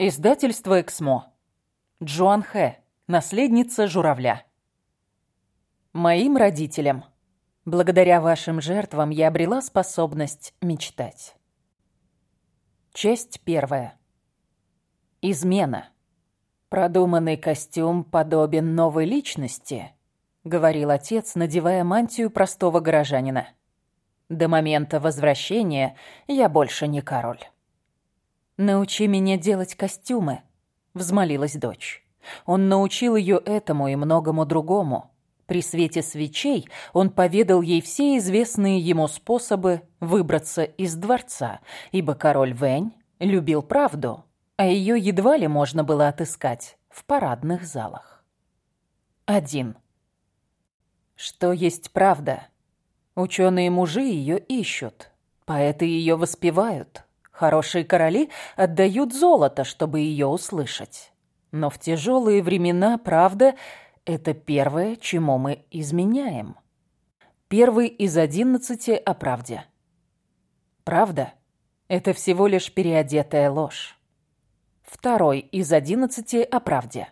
Издательство «Эксмо». Джоан Хэ. Наследница журавля. Моим родителям. Благодаря вашим жертвам я обрела способность мечтать. Часть первая. Измена. Продуманный костюм подобен новой личности, говорил отец, надевая мантию простого горожанина. До момента возвращения я больше не король. «Научи меня делать костюмы», — взмолилась дочь. Он научил ее этому и многому другому. При свете свечей он поведал ей все известные ему способы выбраться из дворца, ибо король Вэнь любил правду, а ее едва ли можно было отыскать в парадных залах. Один. Что есть правда? Ученые мужи ее ищут, поэты ее воспевают, Хорошие короли отдают золото, чтобы ее услышать. Но в тяжелые времена правда – это первое, чему мы изменяем. Первый из одиннадцати о правде. Правда – это всего лишь переодетая ложь. Второй из одиннадцати о правде.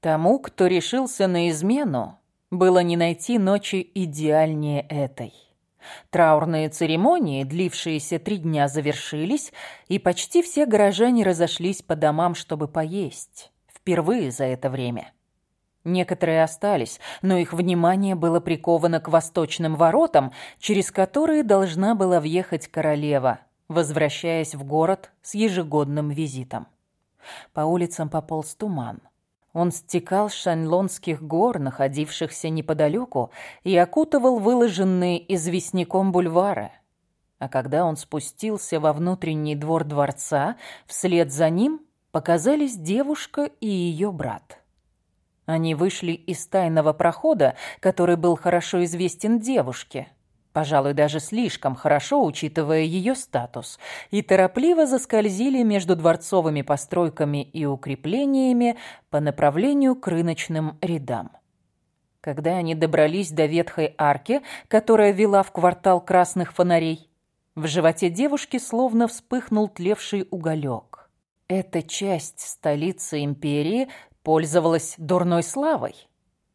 Тому, кто решился на измену, было не найти ночи идеальнее этой. Траурные церемонии, длившиеся три дня, завершились, и почти все горожане разошлись по домам, чтобы поесть. Впервые за это время. Некоторые остались, но их внимание было приковано к восточным воротам, через которые должна была въехать королева, возвращаясь в город с ежегодным визитом. По улицам пополз туман. Он стекал с шанлонских гор, находившихся неподалеку, и окутывал выложенные известняком бульвары. А когда он спустился во внутренний двор дворца, вслед за ним показались девушка и ее брат. Они вышли из тайного прохода, который был хорошо известен девушке, пожалуй, даже слишком хорошо, учитывая ее статус, и торопливо заскользили между дворцовыми постройками и укреплениями по направлению к рыночным рядам. Когда они добрались до ветхой арки, которая вела в квартал красных фонарей, в животе девушки словно вспыхнул тлевший уголек. Эта часть столицы империи пользовалась дурной славой.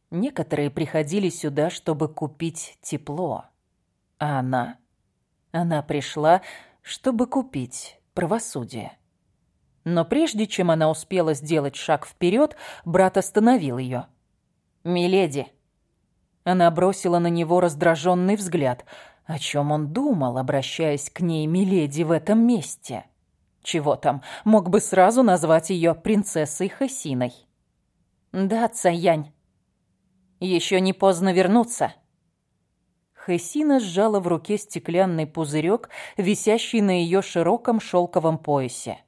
Некоторые приходили сюда, чтобы купить тепло. А она? Она пришла, чтобы купить правосудие. Но прежде чем она успела сделать шаг вперед, брат остановил ее. «Миледи». Она бросила на него раздраженный взгляд. О чем он думал, обращаясь к ней, миледи, в этом месте? Чего там, мог бы сразу назвать ее принцессой Хасиной. «Да, Цаянь. Еще не поздно вернуться». Хессина сжала в руке стеклянный пузырек, висящий на ее широком шелковом поясе.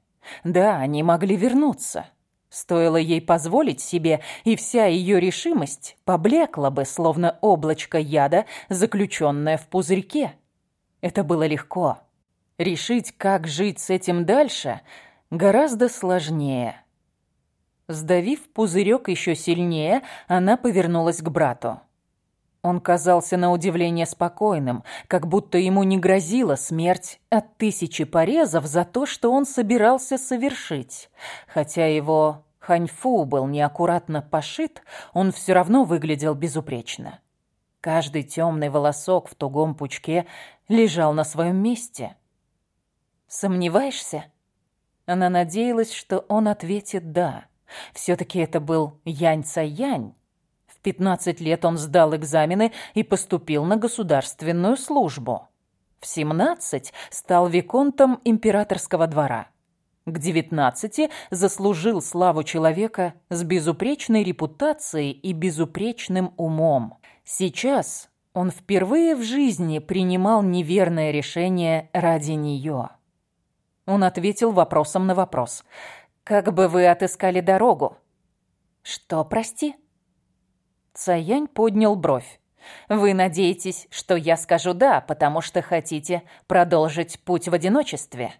Да, они могли вернуться. Стоило ей позволить себе, и вся ее решимость поблекла бы, словно облачко яда, заключенное в пузырьке. Это было легко. Решить, как жить с этим дальше, гораздо сложнее. Сдавив пузырек еще сильнее, она повернулась к брату. Он казался на удивление спокойным, как будто ему не грозила смерть от тысячи порезов за то, что он собирался совершить. Хотя его ханьфу был неаккуратно пошит, он все равно выглядел безупречно. Каждый темный волосок в тугом пучке лежал на своем месте. «Сомневаешься?» Она надеялась, что он ответит «да». Все-таки это был Янь-Ца-Янь, 15 лет он сдал экзамены и поступил на государственную службу. В 17 стал виконтом императорского двора. К 19 заслужил славу человека с безупречной репутацией и безупречным умом. Сейчас он впервые в жизни принимал неверное решение ради нее. Он ответил вопросом на вопрос. «Как бы вы отыскали дорогу?» «Что, прости?» Цаянь поднял бровь. «Вы надеетесь, что я скажу «да», потому что хотите продолжить путь в одиночестве?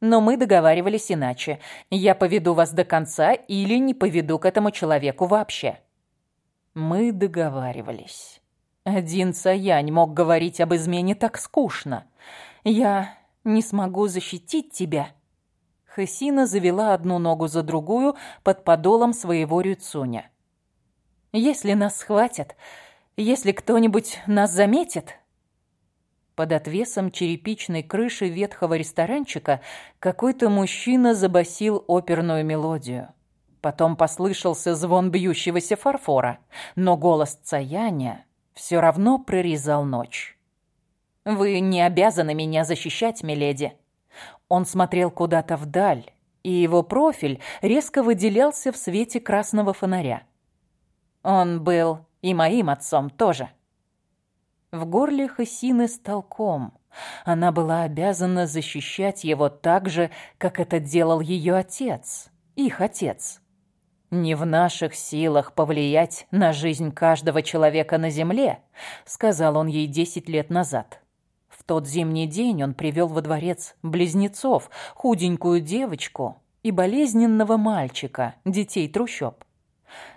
Но мы договаривались иначе. Я поведу вас до конца или не поведу к этому человеку вообще». Мы договаривались. Один Цаянь мог говорить об измене так скучно. «Я не смогу защитить тебя». Хесина завела одну ногу за другую под подолом своего рюцуня. «Если нас схватят, если кто-нибудь нас заметит...» Под отвесом черепичной крыши ветхого ресторанчика какой-то мужчина забасил оперную мелодию. Потом послышался звон бьющегося фарфора, но голос Цаяня все равно прорезал ночь. «Вы не обязаны меня защищать, миледи». Он смотрел куда-то вдаль, и его профиль резко выделялся в свете красного фонаря. Он был и моим отцом тоже. В горле Хасины стал ком. Она была обязана защищать его так же, как это делал ее отец, их отец. «Не в наших силах повлиять на жизнь каждого человека на Земле», сказал он ей десять лет назад. В тот зимний день он привел во дворец близнецов, худенькую девочку и болезненного мальчика, детей трущоб.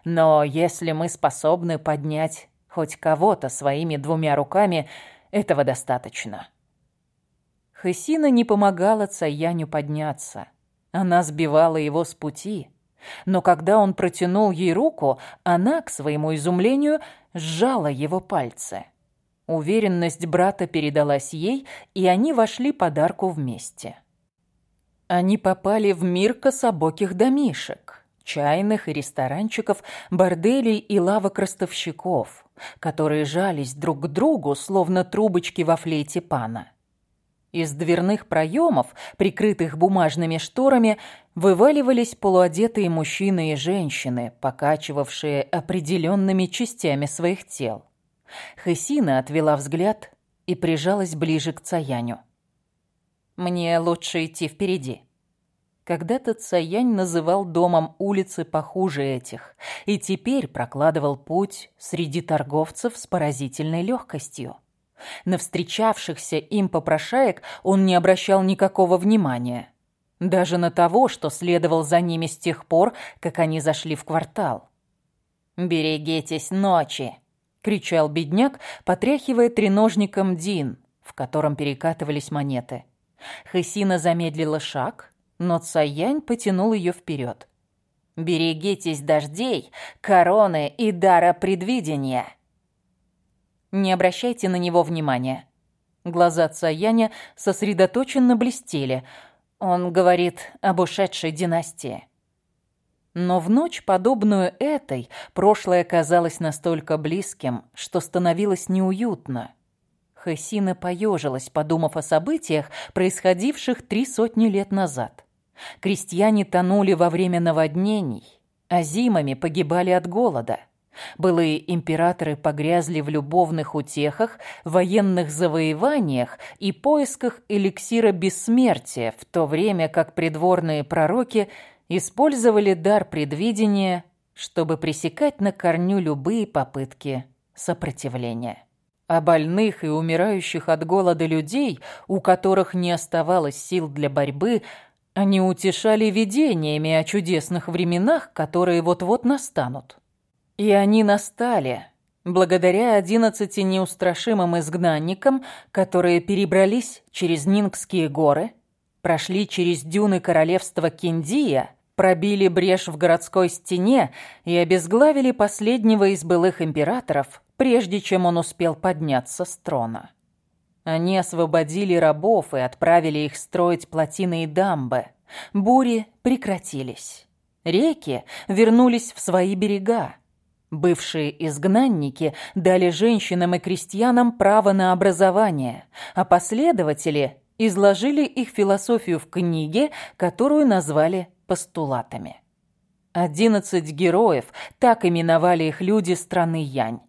Но если мы способны поднять хоть кого-то своими двумя руками, этого достаточно. Хысина не помогала Цаяню подняться. Она сбивала его с пути. Но когда он протянул ей руку, она, к своему изумлению, сжала его пальцы. Уверенность брата передалась ей, и они вошли подарку вместе. Они попали в мир кособоких домишек, чайных и ресторанчиков, борделей и лавок ростовщиков, которые жались друг к другу, словно трубочки во флейте пана. Из дверных проемов, прикрытых бумажными шторами, вываливались полуодетые мужчины и женщины, покачивавшие определенными частями своих тел. Хесина отвела взгляд и прижалась ближе к Цаяню. «Мне лучше идти впереди». Когда-то Цаянь называл домом улицы похуже этих, и теперь прокладывал путь среди торговцев с поразительной легкостью. На встречавшихся им попрошаек он не обращал никакого внимания. Даже на того, что следовал за ними с тех пор, как они зашли в квартал. «Берегитесь ночи!» — кричал бедняк, потряхивая треножником Дин, в котором перекатывались монеты. Хысина замедлила шаг, но Цаянь потянул ее вперед. «Берегитесь дождей, короны и дара предвидения!» Не обращайте на него внимания. Глаза Цаяня сосредоточенно блестели. Он говорит об ушедшей династии. Но в ночь, подобную этой, прошлое казалось настолько близким, что становилось неуютно. Хасина поежилась, подумав о событиях, происходивших три сотни лет назад. Крестьяне тонули во время наводнений, а зимами погибали от голода. Былые императоры погрязли в любовных утехах, военных завоеваниях и поисках эликсира бессмертия, в то время как придворные пророки использовали дар предвидения, чтобы пресекать на корню любые попытки сопротивления. А больных и умирающих от голода людей, у которых не оставалось сил для борьбы, они утешали видениями о чудесных временах, которые вот-вот настанут. И они настали, благодаря одиннадцати неустрашимым изгнанникам, которые перебрались через Нингские горы, прошли через дюны королевства Киндия, пробили брешь в городской стене и обезглавили последнего из былых императоров, прежде чем он успел подняться с трона. Они освободили рабов и отправили их строить плотины и дамбы. Бури прекратились. Реки вернулись в свои берега. Бывшие изгнанники дали женщинам и крестьянам право на образование, а последователи изложили их философию в книге, которую назвали постулатами. Одиннадцать героев, так именовали их люди страны Янь.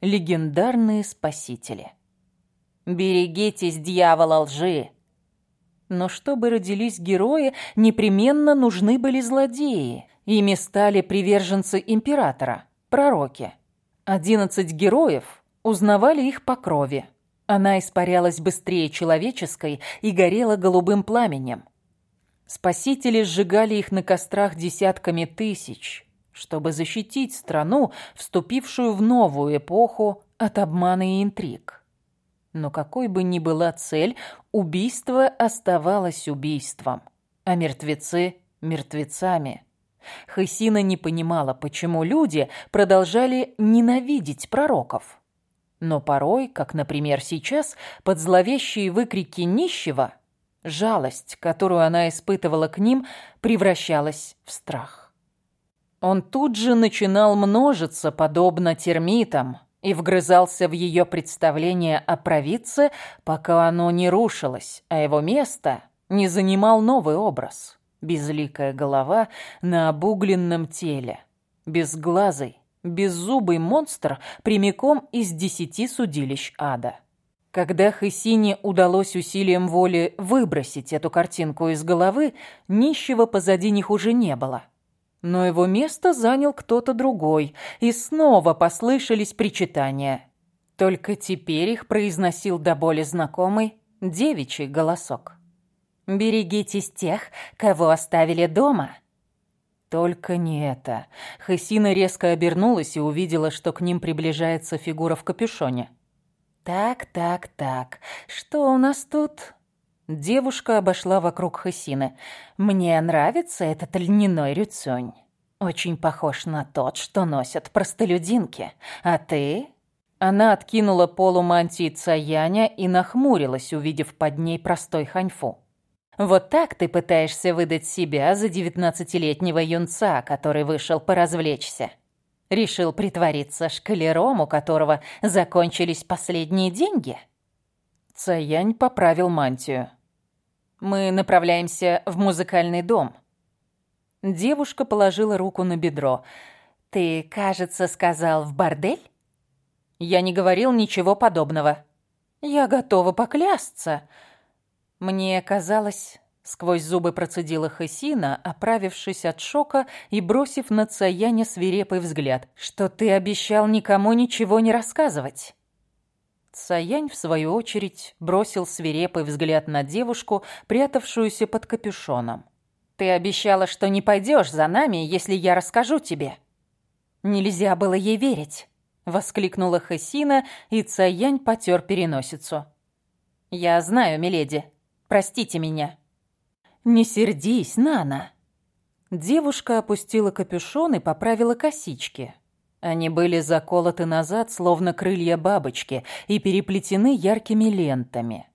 Легендарные спасители. «Берегитесь дьявола лжи!» Но чтобы родились герои, непременно нужны были злодеи. Ими стали приверженцы императора – пророки. Одиннадцать героев узнавали их по крови. Она испарялась быстрее человеческой и горела голубым пламенем. Спасители сжигали их на кострах десятками тысяч, чтобы защитить страну, вступившую в новую эпоху от обмана и интриг. Но какой бы ни была цель, убийство оставалось убийством. а мертвецы — мертвецами. Хысина не понимала, почему люди продолжали ненавидеть пророков. Но порой, как, например, сейчас, под зловещие выкрики нищего, жалость, которую она испытывала к ним, превращалась в страх. Он тут же начинал множиться, подобно термитам, и вгрызался в ее представление о провидце, пока оно не рушилось, а его место не занимал новый образ. Безликая голова на обугленном теле, безглазый, беззубый монстр прямиком из десяти судилищ ада. Когда Хысине удалось усилием воли выбросить эту картинку из головы, нищего позади них уже не было. Но его место занял кто-то другой, и снова послышались причитания. Только теперь их произносил до боли знакомый девичий голосок. «Берегитесь тех, кого оставили дома». Только не это. Хасина резко обернулась и увидела, что к ним приближается фигура в капюшоне. «Так, так, так, что у нас тут?» Девушка обошла вокруг Хасины. «Мне нравится этот льняной рюцунь. Очень похож на тот, что носят простолюдинки. А ты?» Она откинула полу мантии Цаяня и нахмурилась, увидев под ней простой ханьфу. «Вот так ты пытаешься выдать себя за девятнадцатилетнего юнца, который вышел поразвлечься?» Решил притвориться шкалером, у которого закончились последние деньги? Цаянь поправил мантию. Мы направляемся в музыкальный дом. Девушка положила руку на бедро. Ты, кажется, сказал в бордель? Я не говорил ничего подобного. Я готова поклясться. Мне казалось, Сквозь зубы процедила Хасина, оправившись от шока и бросив на Цаяня свирепый взгляд, что ты обещал никому ничего не рассказывать. Цаянь, в свою очередь, бросил свирепый взгляд на девушку, прятавшуюся под капюшоном. «Ты обещала, что не пойдешь за нами, если я расскажу тебе». «Нельзя было ей верить», — воскликнула Хасина, и Цаянь потер переносицу. «Я знаю, миледи. Простите меня». «Не сердись, Нана!» Девушка опустила капюшон и поправила косички. Они были заколоты назад, словно крылья бабочки, и переплетены яркими лентами.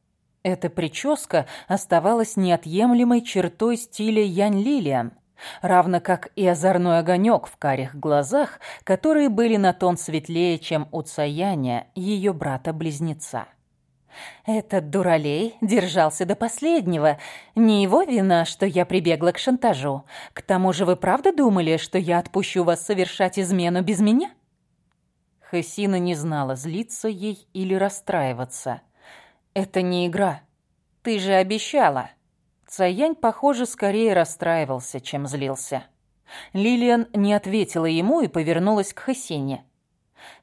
Эта прическа оставалась неотъемлемой чертой стиля Янь Лилиан, равно как и озорной огонек в карих глазах, которые были на тон светлее, чем у Цаяня, ее брата-близнеца. Этот дуралей держался до последнего. Не его вина, что я прибегла к шантажу. К тому же вы правда думали, что я отпущу вас совершать измену без меня? Хасина не знала, злиться ей или расстраиваться. Это не игра. Ты же обещала. Цаянь, похоже, скорее расстраивался, чем злился. Лилиан не ответила ему и повернулась к Хасине.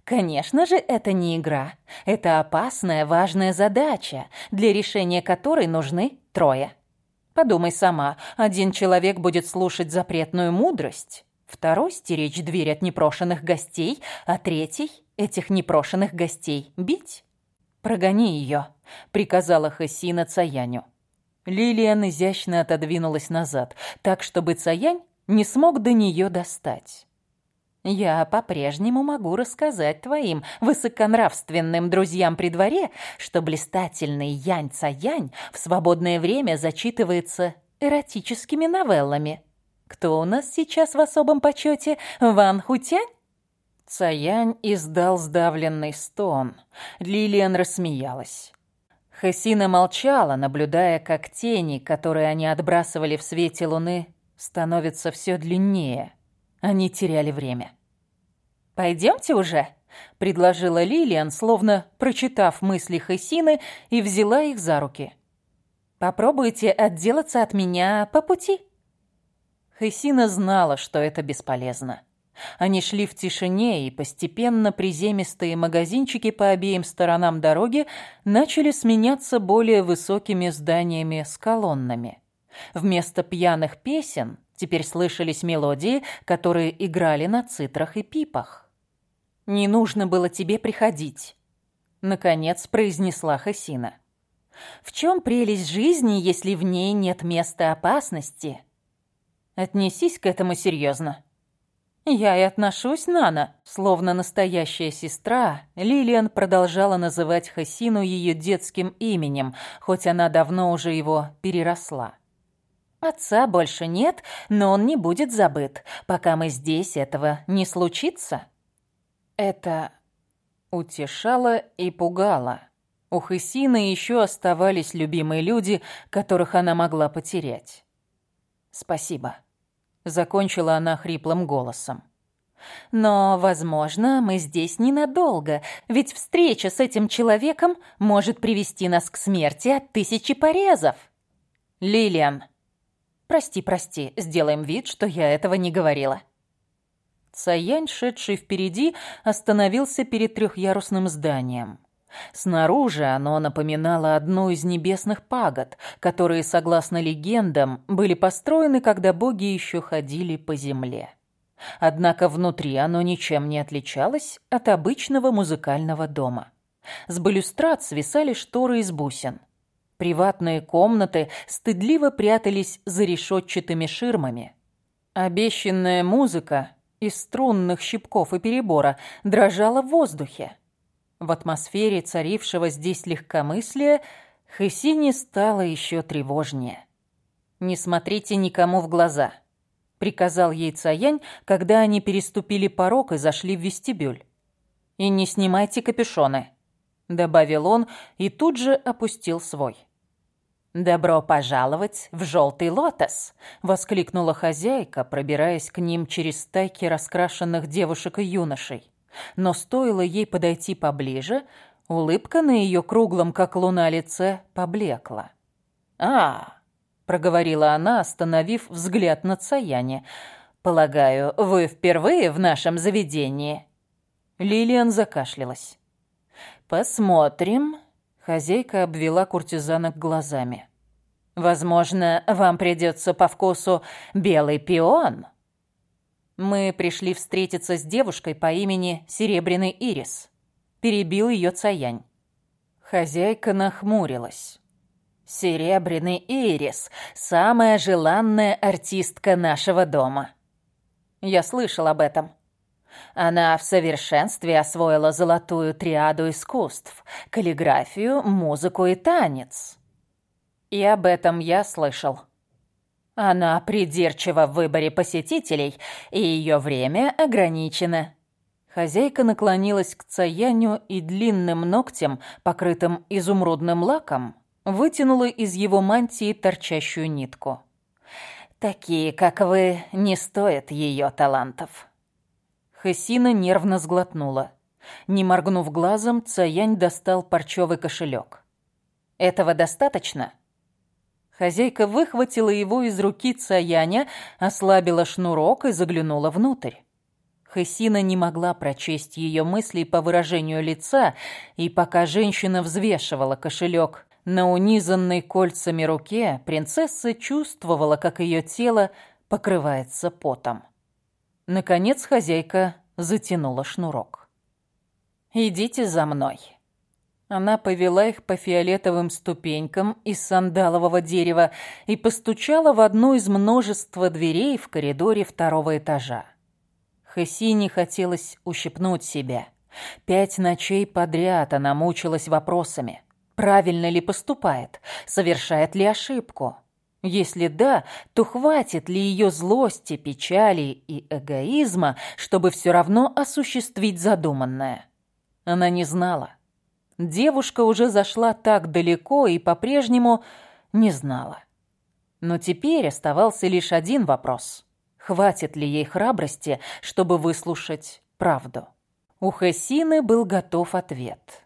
Конечно же, это не игра. Это опасная, важная задача, для решения которой нужны трое. Подумай сама, один человек будет слушать запретную мудрость, второй — стеречь дверь от непрошенных гостей, а третий — этих непрошенных гостей бить. «Прогони ее», — приказала Хасина Цаяню. Лилиан изящно отодвинулась назад, так, чтобы Цаянь не смог до нее достать. Я по-прежнему могу рассказать твоим высоконравственным друзьям при дворе, что блистательный Янь-Ца-Янь в свободное время зачитывается эротическими новеллами. Кто у нас сейчас в особом почете? Ван Хутянь? Цаянь издал сдавленный стон. Лилиан рассмеялась. Хасина молчала, наблюдая, как тени, которые они отбрасывали в свете луны, становятся все длиннее. Они теряли время. «Пойдемте уже», — предложила Лилиан, словно прочитав мысли Хессины, и взяла их за руки. «Попробуйте отделаться от меня по пути». Хессина знала, что это бесполезно. Они шли в тишине, и постепенно приземистые магазинчики по обеим сторонам дороги начали сменяться более высокими зданиями с колоннами. Вместо пьяных песен Теперь слышались мелодии, которые играли на цитрах и пипах. «Не нужно было тебе приходить», — наконец произнесла Хасина. В чем прелесть жизни, если в ней нет места опасности? Отнесись к этому серьезно. Я и отношусь, Нана. Словно настоящая сестра, Лилиан продолжала называть Хасину ее детским именем, хоть она давно уже его переросла. Отца больше нет, но он не будет забыт, пока мы здесь, этого не случится. Это утешало и пугало. У Хысины еще оставались любимые люди, которых она могла потерять. «Спасибо», — закончила она хриплым голосом. «Но, возможно, мы здесь ненадолго, ведь встреча с этим человеком может привести нас к смерти от тысячи порезов». «Лилиан», «Прости, прости, сделаем вид, что я этого не говорила». Цаянь, шедший впереди, остановился перед трехъярусным зданием. Снаружи оно напоминало одну из небесных пагод, которые, согласно легендам, были построены, когда боги еще ходили по земле. Однако внутри оно ничем не отличалось от обычного музыкального дома. С балюстрад свисали шторы из бусин. Приватные комнаты стыдливо прятались за решетчатыми ширмами. Обещанная музыка из струнных щипков и перебора дрожала в воздухе. В атмосфере царившего здесь легкомыслия Хесине стало еще тревожнее. «Не смотрите никому в глаза», — приказал ей Цаянь, когда они переступили порог и зашли в вестибюль. «И не снимайте капюшоны». — добавил он и тут же опустил свой. «Добро пожаловать в желтый лотос!» — воскликнула хозяйка, пробираясь к ним через стайки раскрашенных девушек и юношей. Но стоило ей подойти поближе, улыбка на ее круглом, как луна, лице поблекла. «А!» — проговорила она, остановив взгляд на Цаяне. «Полагаю, вы впервые в нашем заведении?» Лилиан закашлялась. «Посмотрим». Хозяйка обвела куртизанок глазами. «Возможно, вам придется по вкусу белый пион». Мы пришли встретиться с девушкой по имени Серебряный Ирис. Перебил ее Цаянь. Хозяйка нахмурилась. «Серебряный Ирис – самая желанная артистка нашего дома». Я слышал об этом. Она в совершенстве освоила золотую триаду искусств – каллиграфию, музыку и танец. И об этом я слышал. Она придирчива в выборе посетителей, и ее время ограничено. Хозяйка наклонилась к Цаяню и длинным ногтем, покрытым изумрудным лаком, вытянула из его мантии торчащую нитку. «Такие, как вы, не стоят ее талантов». Хасина нервно сглотнула. Не моргнув глазом, Цаянь достал парчевый кошелек. «Этого достаточно?» Хозяйка выхватила его из руки Цаяня, ослабила шнурок и заглянула внутрь. Хесина не могла прочесть ее мысли по выражению лица, и пока женщина взвешивала кошелек на унизанной кольцами руке, принцесса чувствовала, как ее тело покрывается потом. Наконец хозяйка затянула шнурок. «Идите за мной». Она повела их по фиолетовым ступенькам из сандалового дерева и постучала в одну из множества дверей в коридоре второго этажа. Хасине хотелось ущипнуть себя. Пять ночей подряд она мучилась вопросами. Правильно ли поступает? Совершает ли ошибку? Если да, то хватит ли ее злости, печали и эгоизма, чтобы все равно осуществить задуманное? Она не знала. Девушка уже зашла так далеко и по-прежнему не знала. Но теперь оставался лишь один вопрос. Хватит ли ей храбрости, чтобы выслушать правду? У Хессины был готов ответ.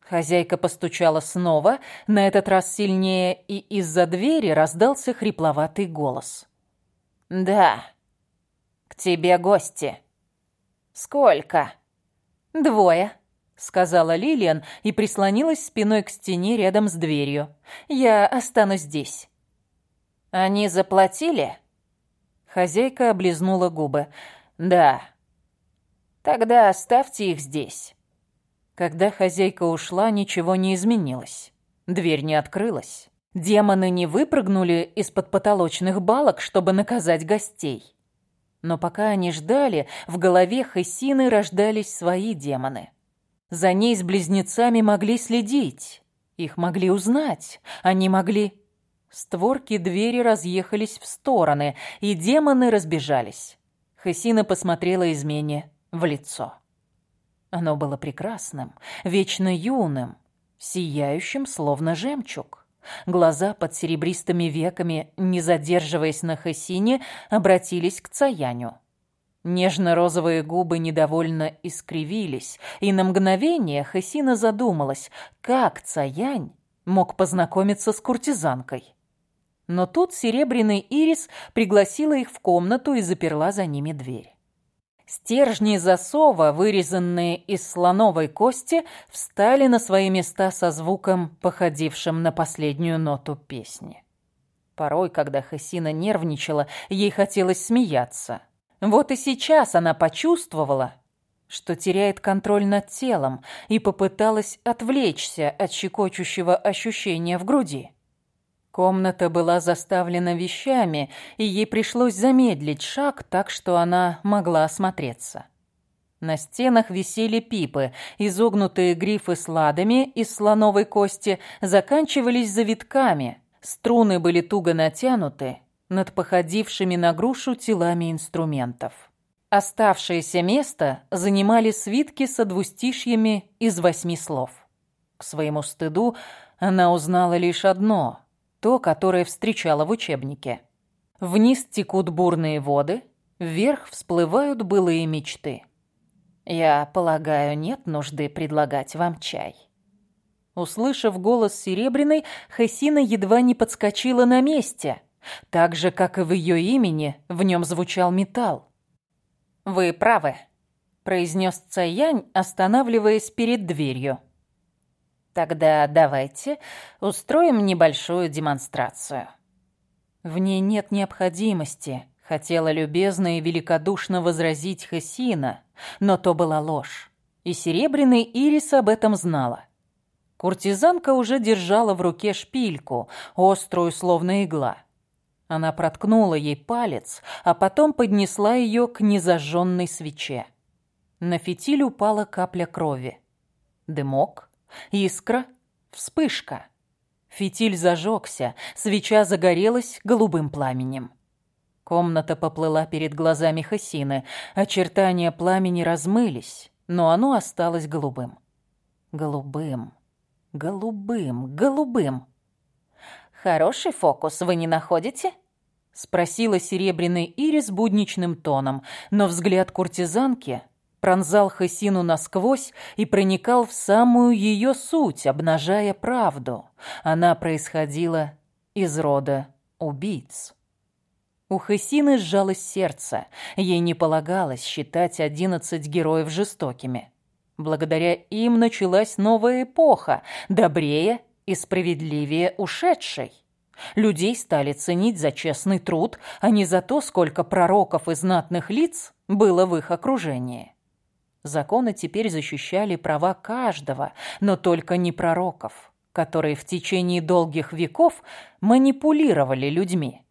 Хозяйка постучала снова, на этот раз сильнее, и из-за двери раздался хрипловатый голос. «Да, к тебе гости». «Сколько?» «Двое», — сказала Лилиан и прислонилась спиной к стене рядом с дверью. «Я останусь здесь». «Они заплатили?» Хозяйка облизнула губы. «Да». «Тогда оставьте их здесь». Когда хозяйка ушла, ничего не изменилось. Дверь не открылась. Демоны не выпрыгнули из-под потолочных балок, чтобы наказать гостей. Но пока они ждали, в голове Хессины рождались свои демоны. За ней с близнецами могли следить. Их могли узнать. Они могли... Створки двери разъехались в стороны, и демоны разбежались. Хессина посмотрела измене в лицо. Оно было прекрасным, вечно юным, сияющим, словно жемчуг. Глаза под серебристыми веками, не задерживаясь на Хессине, обратились к Цаяню. Нежно-розовые губы недовольно искривились, и на мгновение Хессина задумалась, как Цаянь мог познакомиться с куртизанкой. Но тут серебряный ирис пригласила их в комнату и заперла за ними дверь. Стержни засова, вырезанные из слоновой кости, встали на свои места со звуком, походившим на последнюю ноту песни. Порой, когда Хасина нервничала, ей хотелось смеяться. Вот и сейчас она почувствовала, что теряет контроль над телом и попыталась отвлечься от щекочущего ощущения в груди. Комната была заставлена вещами, и ей пришлось замедлить шаг так, что она могла осмотреться. На стенах висели пипы, изогнутые грифы с ладами из слоновой кости заканчивались завитками, струны были туго натянуты над походившими на грушу телами инструментов. Оставшееся место занимали свитки со двустишьями из восьми слов. К своему стыду она узнала лишь одно — то, которое встречала в учебнике. Вниз текут бурные воды, вверх всплывают былые мечты. Я полагаю, нет нужды предлагать вам чай. Услышав голос Серебряной, Хесина едва не подскочила на месте, так же, как и в ее имени, в нем звучал металл. «Вы правы», — произнес Цаянь, останавливаясь перед дверью. Тогда давайте устроим небольшую демонстрацию. В ней нет необходимости, хотела любезно и великодушно возразить Хасина, но то была ложь. И серебряный ирис об этом знала. Куртизанка уже держала в руке шпильку, острую, словно игла. Она проткнула ей палец, а потом поднесла ее к незажженной свече. На фитиль упала капля крови. Дымок, Искра, вспышка. Фитиль зажегся, свеча загорелась голубым пламенем. Комната поплыла перед глазами Хасины, очертания пламени размылись, но оно осталось голубым. Голубым, голубым, голубым. «Хороший фокус, вы не находите?» — спросила серебряный ирис будничным тоном, но взгляд куртизанки пронзал Хасину насквозь и проникал в самую ее суть, обнажая правду. Она происходила из рода убийц. У Хасины сжалось сердце. Ей не полагалось считать одиннадцать героев жестокими. Благодаря им началась новая эпоха, добрее и справедливее ушедшей. Людей стали ценить за честный труд, а не за то, сколько пророков и знатных лиц было в их окружении. Законы теперь защищали права каждого, но только не пророков, которые в течение долгих веков манипулировали людьми.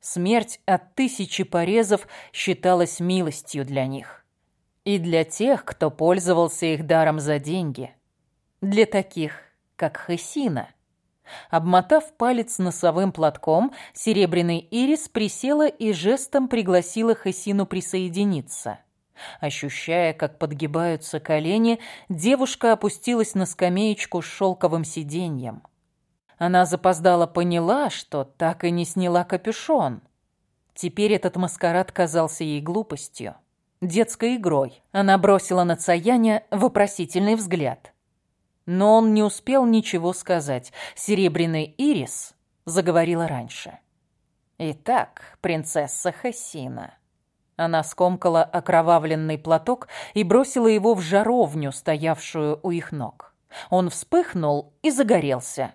Смерть от тысячи порезов считалась милостью для них. И для тех, кто пользовался их даром за деньги. Для таких, как Хесина. Обмотав палец носовым платком, серебряный ирис присела и жестом пригласила Хесину присоединиться. Ощущая, как подгибаются колени, девушка опустилась на скамеечку с шелковым сиденьем. Она запоздала поняла, что так и не сняла капюшон. Теперь этот маскарад казался ей глупостью, детской игрой. Она бросила на Цаяня вопросительный взгляд. Но он не успел ничего сказать. Серебряный ирис заговорила раньше. «Итак, принцесса Хасина...» Она скомкала окровавленный платок и бросила его в жаровню, стоявшую у их ног. Он вспыхнул и загорелся.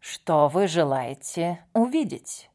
«Что вы желаете увидеть?»